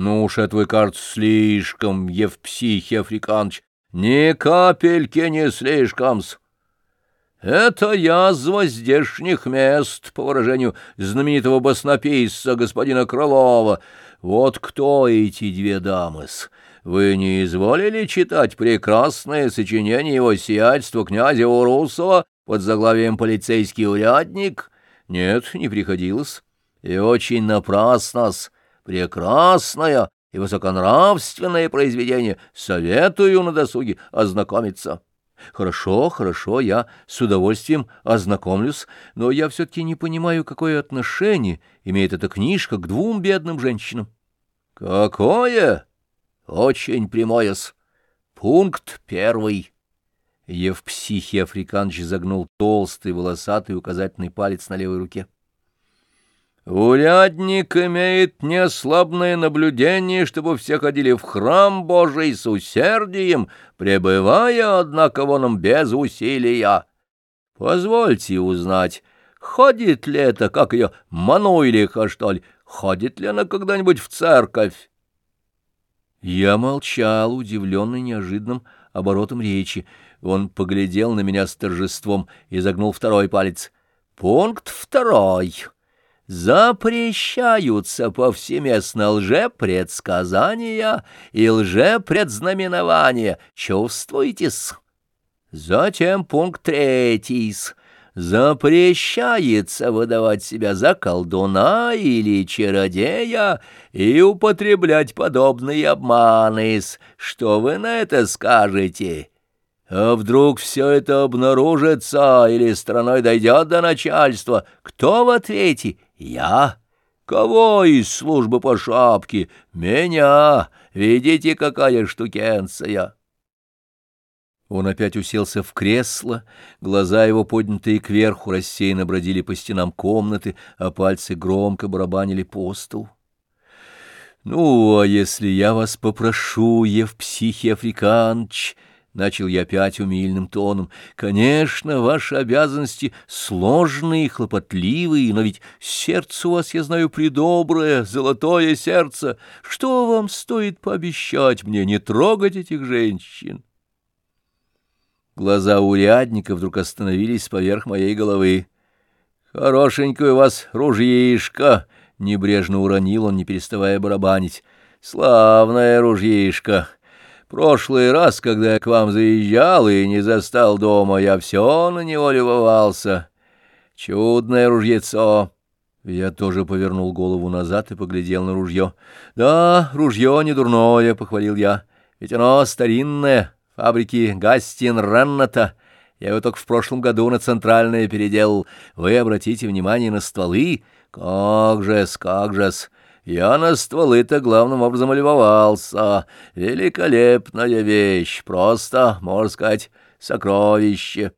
Ну уж это вы, кажется, слишком, Евпсихий Африканович. Ни капельки не слишком-с. Это язва здешних мест, по выражению знаменитого баснописца господина Крылова. Вот кто эти две дамы-с? Вы не изволили читать прекрасное сочинение его сиятельства князя Урусова под заглавием «Полицейский урядник»? Нет, не приходилось. И очень напрасно-с. Прекрасное и высоконравственное произведение. Советую на досуге ознакомиться. Хорошо, хорошо, я с удовольствием ознакомлюсь, но я все-таки не понимаю, какое отношение имеет эта книжка к двум бедным женщинам. Какое? Очень прямое-с. Пункт первый. Евпсихий Африканович загнул толстый волосатый указательный палец на левой руке. Урядник имеет неослабное наблюдение, чтобы все ходили в храм Божий с усердием, пребывая, однако, воном без усилия. Позвольте узнать, ходит ли это, как ее, Мануйлиха, что ли, ходит ли она когда-нибудь в церковь? Я молчал, удивленный неожиданным оборотом речи. Он поглядел на меня с торжеством и загнул второй палец. «Пункт второй» запрещаются повсеместно лжепредсказания и лжепредзнаменования. Чувствуете-с? Затем пункт третий запрещается выдавать себя за колдуна или чародея и употреблять подобные обманы. Что вы на это скажете? А вдруг все это обнаружится или страной дойдет до начальства? Кто в ответе? Я? Кого из службы по шапке? Меня. Видите, какая штукенция? Он опять уселся в кресло, глаза его, поднятые кверху, рассеянно бродили по стенам комнаты, а пальцы громко барабанили по столу. «Ну, а если я вас попрошу, Евпсихий Африканч...» — начал я опять умильным тоном. — Конечно, ваши обязанности сложные и хлопотливые, но ведь сердце у вас, я знаю, придоброе, золотое сердце. Что вам стоит пообещать мне не трогать этих женщин? Глаза урядника вдруг остановились поверх моей головы. — Хорошенькая у вас ружьишка! — небрежно уронил он, не переставая барабанить. — Славная ружьишка! — Прошлый раз, когда я к вам заезжал и не застал дома, я все на него любовался. Чудное ружьецо. Я тоже повернул голову назад и поглядел на ружье. Да, ружье не дурное, — похвалил я. Ведь оно старинное, фабрики Гастин Ренната. Я его только в прошлом году на центральное переделал. Вы обратите внимание на стволы. Как же-с, как же-с. Я на стволы-то главным образом любовался. Великолепная вещь, просто, можно сказать, сокровище.